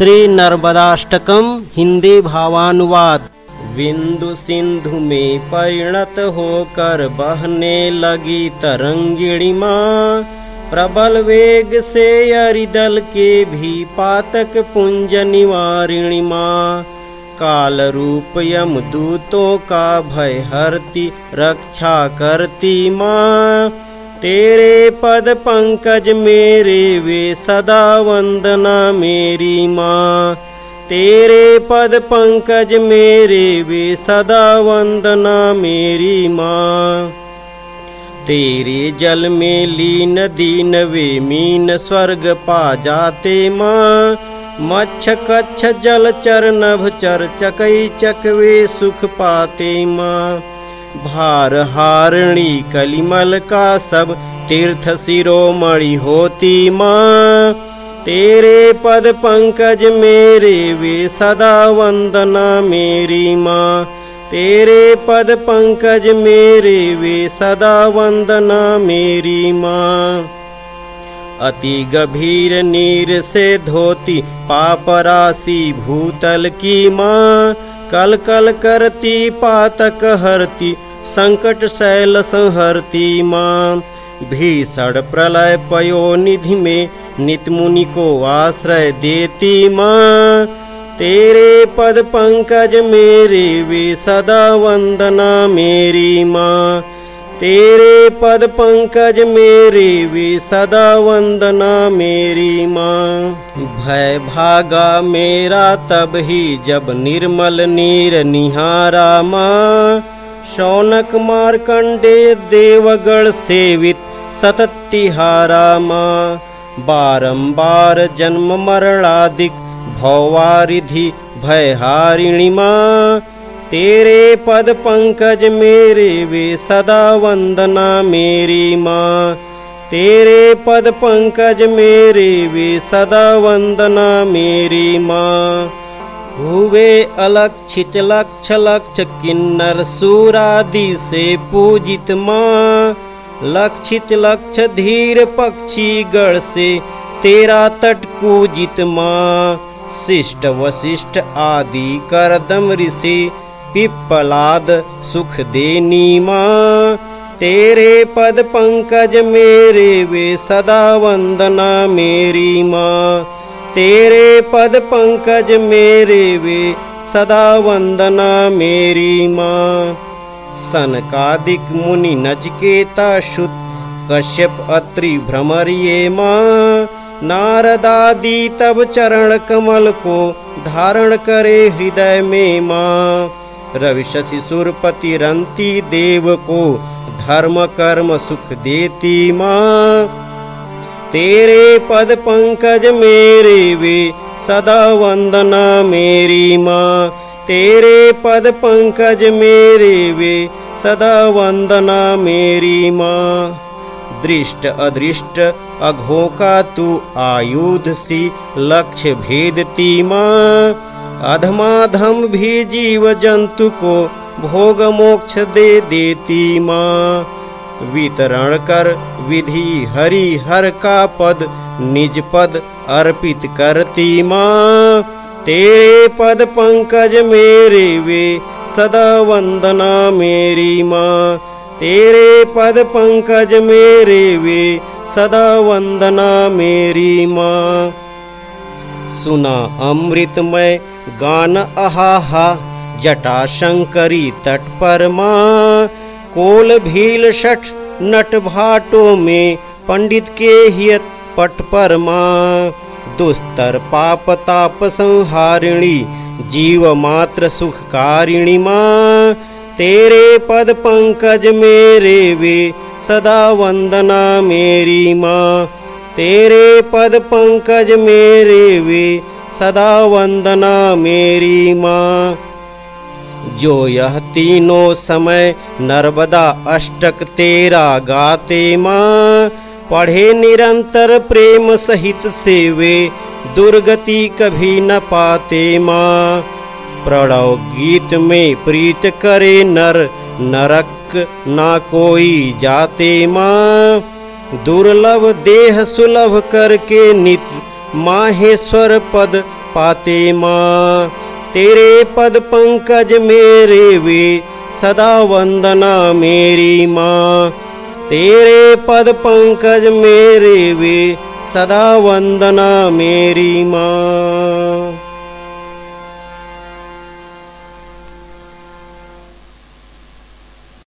श्री नर्मदाष्टकम हिंदी भावानुवाद। बिंदु सिंधु में परिणत होकर बहने लगी तरंगिणी माँ। प्रबल वेग से अरिदल के भी पातक पुंज निवारिणी माँ। काल रूप यम दूतों का भय हरती, रक्षा करती माँ। तेरे पद पंकज मेरे वे सदा वंदना मेरी माँ तेरे पद पंकज मेरे वे सदा वंदना मेरी माँ तेरे जल में लीन दीन वे मीन स्वर्ग पा जाते माँ मच्छ कच्छ जल चर नभ चर चकई चकवे सुख पाते माँ भार हारणी कलिमल का सब तीर्थ शिरोमणि होती माँ। तेरे पद पंकज मेरे वे सदा वंदना मेरी माँ। तेरे पद पंकज मेरे वे सदा वंदना मेरी माँ। अति गभीर नीर से धोती पाप राशि भूतल की माँ। कल कल करती, पातक हरती, संकट शैल संहरती माँ। भीषण प्रलय पयो निधि में, नित मुनि को आश्रय देती माँ। तेरे पद पंकज मेरे वे सदा वंदना मेरी माँ। तेरे पद पंकज मेरे वे सदा वंदना मेरी माँ। भय भागा मेरा तब ही जब निर्मल नीर निहारा माँ। शौनक मारकंडे देवगढ़ सेवित सतत तिहारा माँ। बारंबार जन्म मरणादिक भौवारिधि भयहारिणी माँ तेरे पद पंकज मेरे वे सदा वंदना मेरी माँ। तेरे पद पंकज मेरे वे सदा वंदना मेरी माँ। हुए अलक्षित लक्ष लक्ष किन्नर सूरादि से पूजित माँ। लक्षित लक्ष धीर पक्षी गढ़ से तेरा तट कूजित माँ। शिष्ट वशिष्ठ आदि करदम ऋषि पिप्पलाद सुख देनी माँ तेरे पद पंकज मेरे वे सदा वंदना मेरी माँ। तेरे पद पंकज मेरे वे सदा वंदना मेरी माँ। सनकादिक मुनि नचकेता शुत कश्यप अत्रि भ्रमर ये माँ नारदादि तब चरण कमल को धारण करे हृदय में माँ। रवि शशि सुरपति रंती देव को धर्म कर्म सुख देती माँ। तेरे पद पंकज मेरे वे सदा वंदना मेरी माँ। तेरे पद पंकज मेरे वे सदा वंदना मेरी माँ। दृष्ट अदृष्ट अघों का तू आयुध सी लक्ष्य भेदती माँ अधमाधम भी जीव जंतु को भोग मोक्ष दे देती माँ। वितरण कर विधि हरि हर का पद, निज पद अर्पित करती माँ। तेरे पद पंकज मेरे वे, सदा वंदना मेरी माँ। तेरे पद पंकज मेरे वे, सदा वंदना मेरी माँ। सुना अमृतमय गान अहाहा जटा शंकरी तट पर माँ। कोल भील शठ नट भाटों में पंडित के हियत पट पर माँ। दुस्तर पाप ताप संहारिणी जीव मात्र सुखकारिणी माँ। तेरे पद पंकज मेरे वे सदा वंदना मेरी माँ। तेरे पद पंकज मेरे वे सदा वंदना मेरी माँ। जो यह तीनों समय नर्मदा अष्टक तेरा गाते माँ। पढ़े निरंतर प्रेम सहित सेवे दुर्गति कभी न पाते माँ। प्रणव गीत में प्रीत करे नर, नरक ना कोई जाते माँ। दुर्लभ देह सुलभ करके नित माहेश्वर पद पाते माँ। तेरे पद पंकज मेरे वे, सदा वंदना मेरी माँ। तेरे पद पंकज मेरे वे, सदा वंदना मेरी माँ।